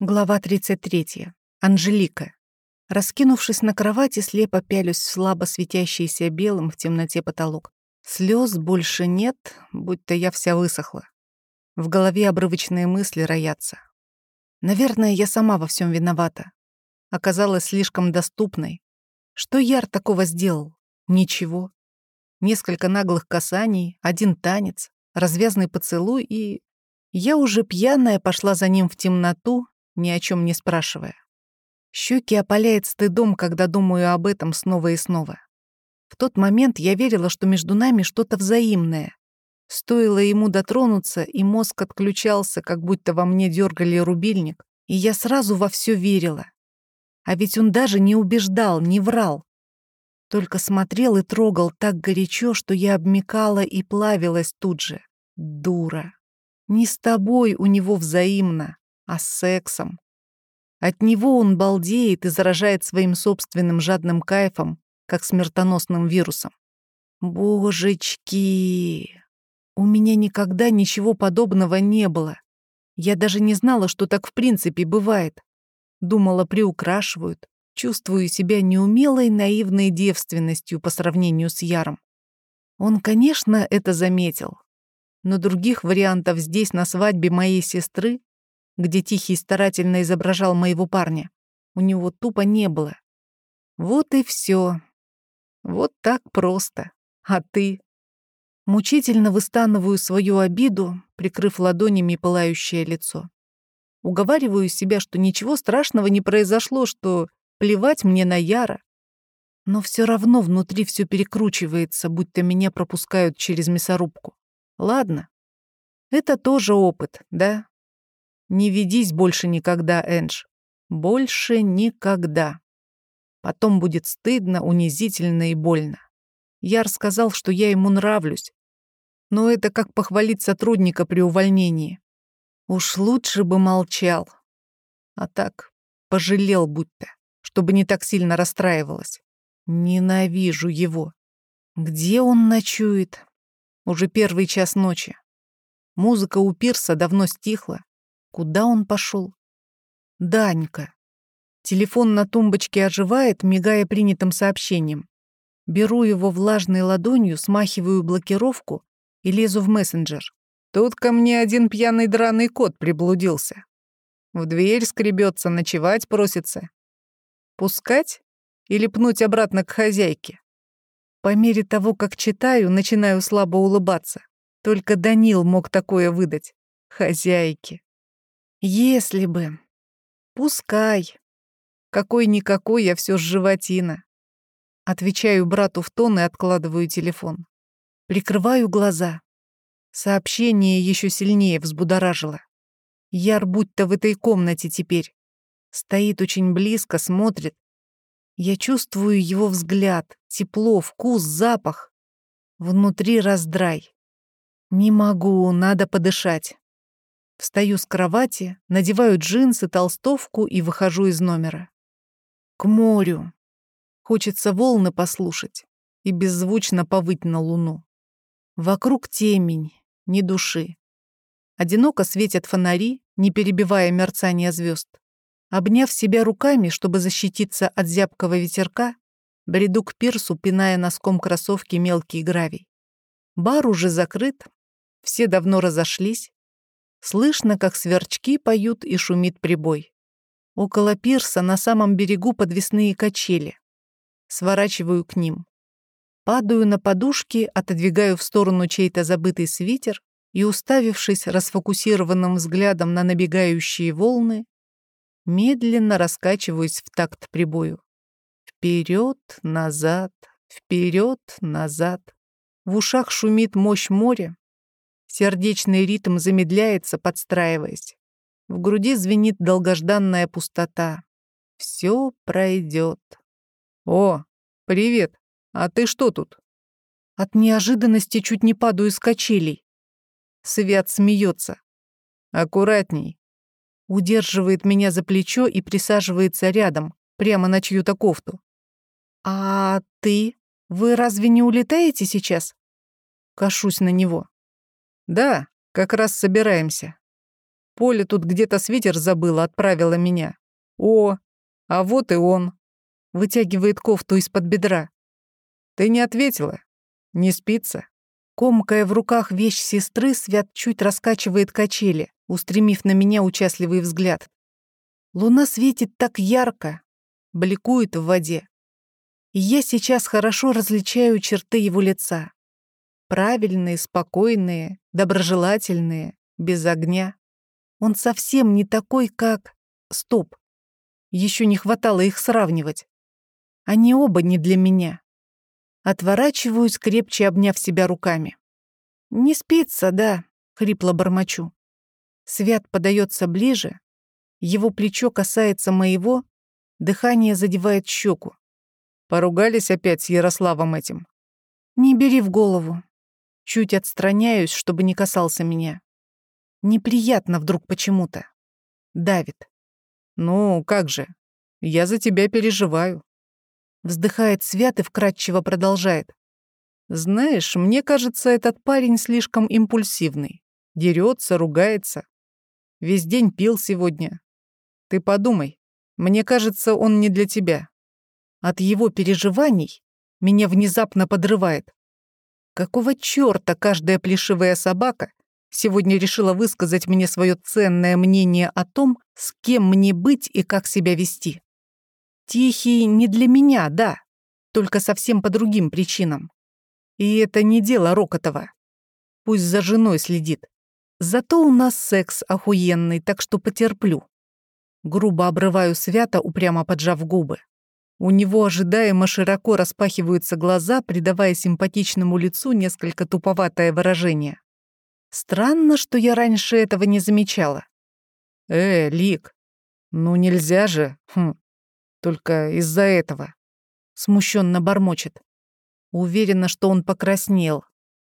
Глава 33. Анжелика. Раскинувшись на кровати, слепо пялюсь в слабо светящийся белым в темноте потолок. Слез больше нет, будто я вся высохла. В голове обрывочные мысли роятся. Наверное, я сама во всем виновата. Оказалась слишком доступной. Что Яр такого сделал? Ничего. Несколько наглых касаний, один танец, развязный поцелуй и... Я уже пьяная пошла за ним в темноту, ни о чем не спрашивая. Щеки опаляет стыдом, когда думаю об этом снова и снова. В тот момент я верила, что между нами что-то взаимное. Стоило ему дотронуться, и мозг отключался, как будто во мне дергали рубильник, и я сразу во все верила. А ведь он даже не убеждал, не врал. Только смотрел и трогал так горячо, что я обмекала и плавилась тут же. Дура. Не с тобой у него взаимно а с сексом. От него он балдеет и заражает своим собственным жадным кайфом, как смертоносным вирусом. Божечки! У меня никогда ничего подобного не было. Я даже не знала, что так в принципе бывает. Думала, приукрашивают. Чувствую себя неумелой, наивной девственностью по сравнению с Яром. Он, конечно, это заметил. Но других вариантов здесь, на свадьбе моей сестры, где Тихий старательно изображал моего парня, у него тупо не было. Вот и все. Вот так просто. А ты? Мучительно выстанываю свою обиду, прикрыв ладонями пылающее лицо. Уговариваю себя, что ничего страшного не произошло, что плевать мне на Яра. Но все равно внутри все перекручивается, будто меня пропускают через мясорубку. Ладно. Это тоже опыт, да? Не ведись больше никогда, Эндж. Больше никогда. Потом будет стыдно, унизительно и больно. Яр сказал, что я ему нравлюсь. Но это как похвалить сотрудника при увольнении. Уж лучше бы молчал. А так, пожалел будто, чтобы не так сильно расстраивалась. Ненавижу его. Где он ночует? Уже первый час ночи. Музыка у пирса давно стихла. Куда он пошел? Данька. Телефон на тумбочке оживает, мигая принятым сообщением. Беру его влажной ладонью, смахиваю блокировку и лезу в мессенджер. Тут ко мне один пьяный драный кот приблудился. В дверь скребется, ночевать просится. Пускать или пнуть обратно к хозяйке? По мере того, как читаю, начинаю слабо улыбаться. Только Данил мог такое выдать. Хозяйки. Если бы. Пускай. Какой-никакой я все ж животина. Отвечаю брату в тон и откладываю телефон. Прикрываю глаза. Сообщение еще сильнее взбудоражило. Яр будто в этой комнате теперь. Стоит очень близко, смотрит. Я чувствую его взгляд, тепло, вкус, запах. Внутри раздрай. Не могу, надо подышать. Встаю с кровати, надеваю джинсы, толстовку и выхожу из номера. К морю. Хочется волны послушать и беззвучно повыть на луну. Вокруг темень, ни души. Одиноко светят фонари, не перебивая мерцание звезд. Обняв себя руками, чтобы защититься от зябкого ветерка, бреду к пирсу, пиная носком кроссовки мелкий гравий. Бар уже закрыт, все давно разошлись, Слышно, как сверчки поют и шумит прибой. Около пирса на самом берегу подвесные качели. Сворачиваю к ним. Падаю на подушки, отодвигаю в сторону чей-то забытый свитер и, уставившись расфокусированным взглядом на набегающие волны, медленно раскачиваюсь в такт прибою. Вперед, назад, вперед, назад. В ушах шумит мощь моря, Сердечный ритм замедляется, подстраиваясь. В груди звенит долгожданная пустота. Все пройдет. О, привет. А ты что тут? От неожиданности чуть не падаю с качелей. Свят смеется. Аккуратней. Удерживает меня за плечо и присаживается рядом, прямо на чью-то кофту. А ты? Вы разве не улетаете сейчас? Кашусь на него. «Да, как раз собираемся». Поля тут где-то свитер забыла, отправила меня. О, а вот и он. Вытягивает кофту из-под бедра. Ты не ответила. Не спится. Комкая в руках вещь сестры, Свят чуть раскачивает качели, устремив на меня участливый взгляд. Луна светит так ярко, бликует в воде. И я сейчас хорошо различаю черты его лица. Правильные, спокойные, доброжелательные, без огня. Он совсем не такой, как... Стоп. Еще не хватало их сравнивать. Они оба не для меня. Отворачиваюсь, крепче обняв себя руками. «Не спится, да», — хрипло бормочу. Свят подается ближе, его плечо касается моего, дыхание задевает щеку. Поругались опять с Ярославом этим. «Не бери в голову». Чуть отстраняюсь, чтобы не касался меня. Неприятно вдруг почему-то. Давит. «Ну, как же? Я за тебя переживаю». Вздыхает Свят и вкратчиво продолжает. «Знаешь, мне кажется, этот парень слишком импульсивный. Дерется, ругается. Весь день пил сегодня. Ты подумай. Мне кажется, он не для тебя. От его переживаний меня внезапно подрывает. Какого чёрта каждая плешивая собака сегодня решила высказать мне свое ценное мнение о том, с кем мне быть и как себя вести? Тихий не для меня, да, только совсем по другим причинам. И это не дело Рокотова. Пусть за женой следит. Зато у нас секс охуенный, так что потерплю. Грубо обрываю свято, упрямо поджав губы. У него ожидаемо широко распахиваются глаза, придавая симпатичному лицу несколько туповатое выражение. Странно, что я раньше этого не замечала. «Э, Лик, ну нельзя же, хм, только из-за этого. Смущенно бормочет. Уверена, что он покраснел.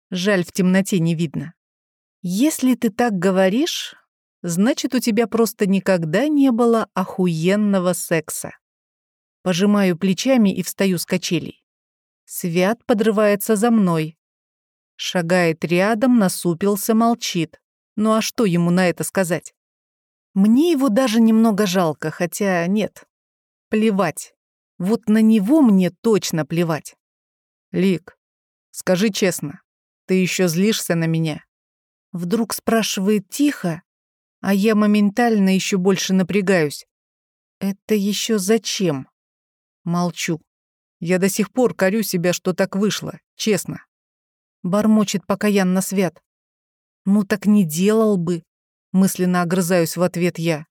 Жаль, в темноте не видно. Если ты так говоришь, значит, у тебя просто никогда не было охуенного секса. Пожимаю плечами и встаю с качелей. Свят подрывается за мной. Шагает рядом, насупился, молчит. Ну а что ему на это сказать? Мне его даже немного жалко, хотя нет, Плевать. Вот на него мне точно плевать. Лик, скажи честно, ты еще злишься на меня? Вдруг спрашивает тихо, а я моментально еще больше напрягаюсь. Это еще зачем? Молчу. Я до сих пор корю себя, что так вышло, честно. Бормочет покаянно Свят. Ну так не делал бы. Мысленно огрызаюсь в ответ я.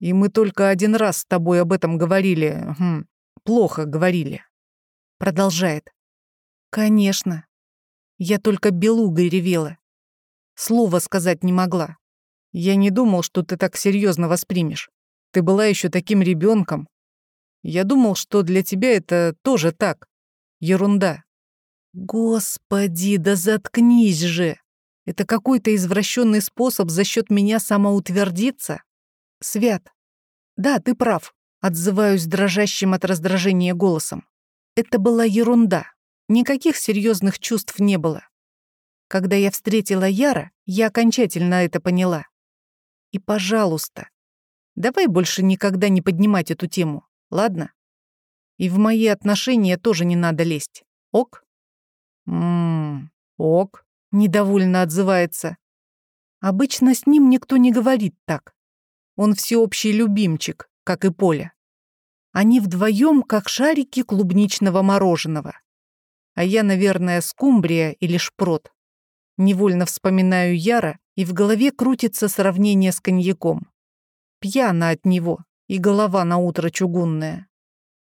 И мы только один раз с тобой об этом говорили. Хм, плохо говорили. Продолжает. Конечно. Я только белугой ревела. Слова сказать не могла. Я не думал, что ты так серьезно воспримешь. Ты была еще таким ребенком. Я думал, что для тебя это тоже так. Ерунда. Господи, да заткнись же. Это какой-то извращенный способ за счет меня самоутвердиться? Свят. Да, ты прав. Отзываюсь дрожащим от раздражения голосом. Это была ерунда. Никаких серьезных чувств не было. Когда я встретила Яра, я окончательно это поняла. И, пожалуйста, давай больше никогда не поднимать эту тему, ладно? И в мои отношения тоже не надо лезть. Ок? Ммм, ок, недовольно отзывается. Обычно с ним никто не говорит так. Он всеобщий любимчик, как и Поля. Они вдвоем как шарики клубничного мороженого. А я, наверное, скумбрия или шпрот. Невольно вспоминаю Яра, и в голове крутится сравнение с коньяком. Пьяна от него, и голова на утро чугунная.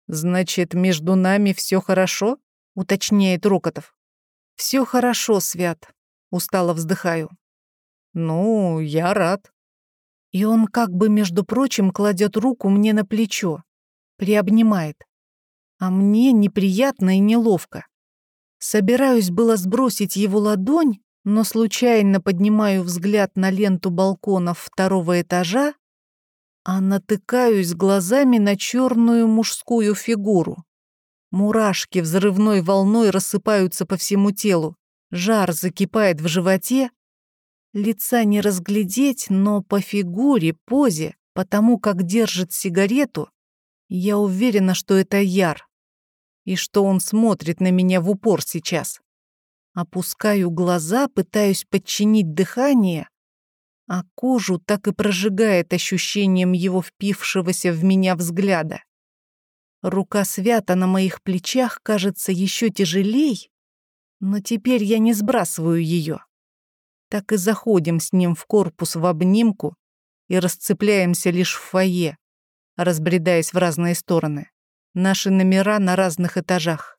«Значит, между нами все хорошо?» — уточняет Рокотов. Все хорошо, Свят», — устало вздыхаю. «Ну, я рад», и он как бы, между прочим, кладет руку мне на плечо, приобнимает. А мне неприятно и неловко. Собираюсь было сбросить его ладонь, но случайно поднимаю взгляд на ленту балконов второго этажа, а натыкаюсь глазами на черную мужскую фигуру. Мурашки взрывной волной рассыпаются по всему телу, жар закипает в животе. Лица не разглядеть, но по фигуре, позе, по тому, как держит сигарету, я уверена, что это Яр. И что он смотрит на меня в упор сейчас. Опускаю глаза, пытаюсь подчинить дыхание, а кожу так и прожигает ощущением его впившегося в меня взгляда. Рука свята на моих плечах кажется еще тяжелей, но теперь я не сбрасываю ее. Так и заходим с ним в корпус в обнимку и расцепляемся лишь в фойе, разбредаясь в разные стороны. Наши номера на разных этажах.